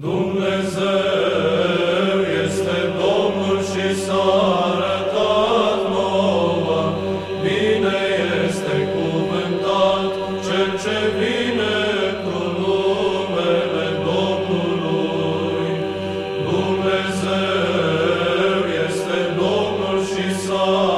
Dumnezeu este Domnul și s-a arătat nouă, bine este cuvântat cel ce vine cu numele Domnului. Dumnezeu este Domnul și s-a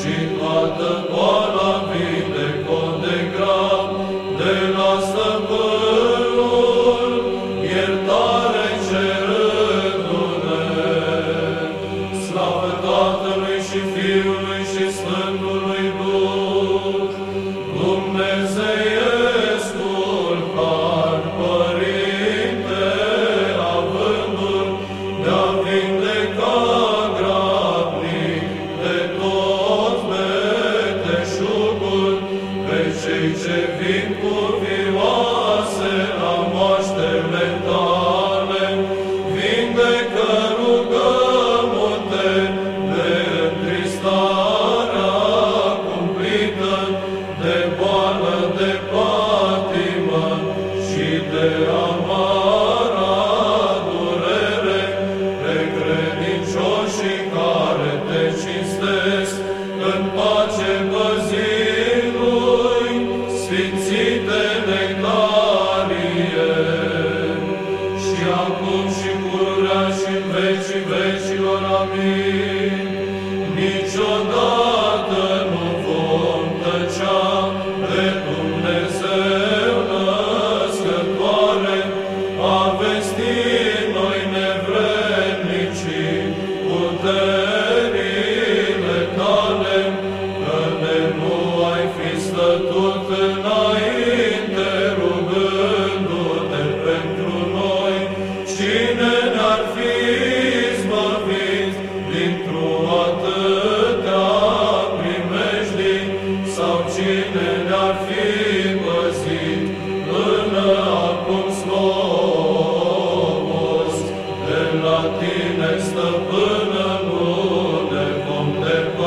și toată boala vindecot de de la stăpânul iertare cerându-ne. Slavă Tatălui și Fiului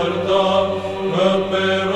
morta, me